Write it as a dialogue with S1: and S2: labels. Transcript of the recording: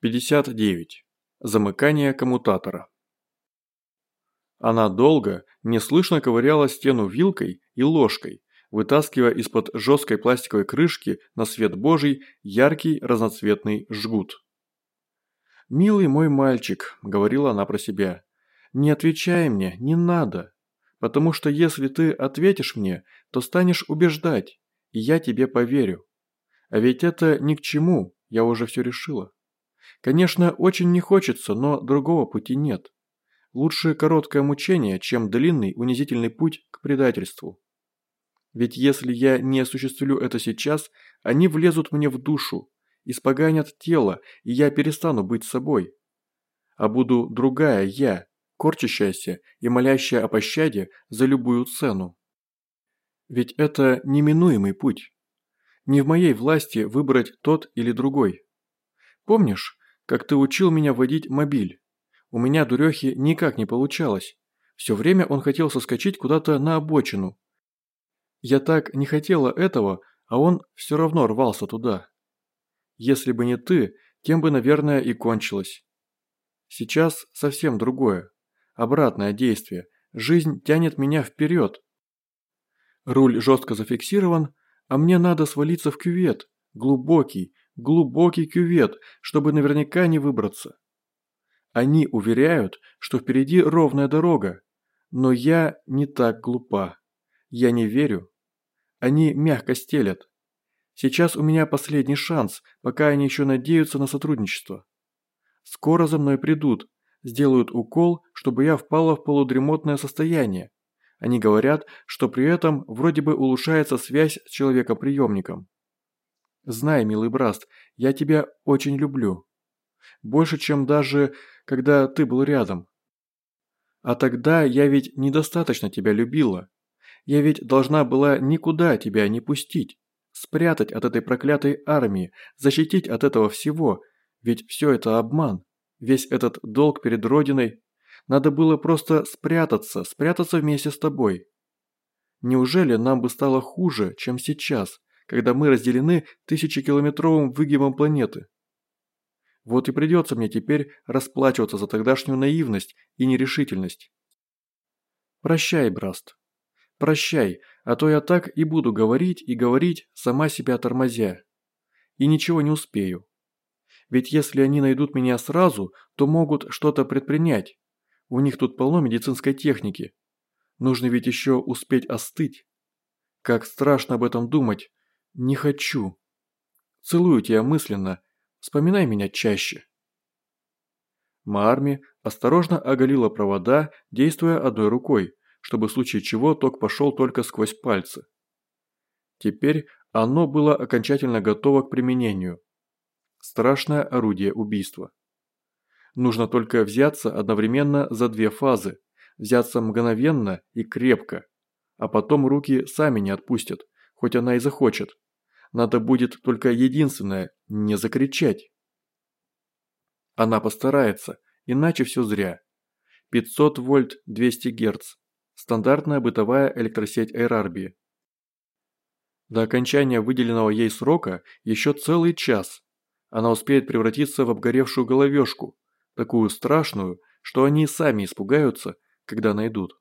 S1: 59. Замыкание коммутатора. Она долго, неслышно ковыряла стену вилкой и ложкой, вытаскивая из-под жесткой пластиковой крышки на свет божий яркий разноцветный жгут. «Милый мой мальчик», – говорила она про себя, – «не отвечай мне, не надо, потому что если ты ответишь мне, то станешь убеждать, и я тебе поверю. А ведь это ни к чему, я уже все решила». Конечно, очень не хочется, но другого пути нет. Лучше короткое мучение, чем длинный унизительный путь к предательству. Ведь если я не осуществлю это сейчас, они влезут мне в душу, испоганят тело, и я перестану быть собой. А буду другая я, корчащаяся и молящая о пощаде за любую цену. Ведь это неминуемый путь. Не в моей власти выбрать тот или другой. Помнишь, как ты учил меня водить мобиль. У меня, дурехи, никак не получалось. Все время он хотел соскочить куда-то на обочину. Я так не хотела этого, а он все равно рвался туда. Если бы не ты, тем бы, наверное, и кончилось. Сейчас совсем другое. Обратное действие. Жизнь тянет меня вперед. Руль жестко зафиксирован, а мне надо свалиться в кювет. Глубокий, глубокий кювет, чтобы наверняка не выбраться. Они уверяют, что впереди ровная дорога, но я не так глупа. Я не верю. Они мягко стелят. Сейчас у меня последний шанс, пока они еще надеются на сотрудничество. Скоро за мной придут, сделают укол, чтобы я впала в полудремотное состояние. Они говорят, что при этом вроде бы улучшается связь с человекоприемником. Знай, милый Браст, я тебя очень люблю. Больше, чем даже, когда ты был рядом. А тогда я ведь недостаточно тебя любила. Я ведь должна была никуда тебя не пустить. Спрятать от этой проклятой армии, защитить от этого всего. Ведь все это обман. Весь этот долг перед Родиной. Надо было просто спрятаться, спрятаться вместе с тобой. Неужели нам бы стало хуже, чем сейчас, когда мы разделены тысячекилометровым выгибом планеты. Вот и придется мне теперь расплачиваться за тогдашнюю наивность и нерешительность. Прощай, Браст. Прощай, а то я так и буду говорить и говорить, сама себя тормозя. И ничего не успею. Ведь если они найдут меня сразу, то могут что-то предпринять. У них тут полно медицинской техники. Нужно ведь еще успеть остыть. Как страшно об этом думать, не хочу. Целую тебя мысленно. Вспоминай меня чаще. Маарми осторожно оголила провода, действуя одной рукой, чтобы в случае чего ток пошел только сквозь пальцы. Теперь оно было окончательно готово к применению. Страшное орудие убийства. Нужно только взяться одновременно за две фазы, взяться мгновенно и крепко, а потом руки сами не отпустят, хоть она и захочет. Надо будет только единственное – не закричать. Она постарается, иначе все зря. 500 вольт 200 герц. Стандартная бытовая электросеть Эйрарбии. До окончания выделенного ей срока еще целый час. Она успеет превратиться в обгоревшую головешку, такую страшную, что они сами испугаются, когда найдут.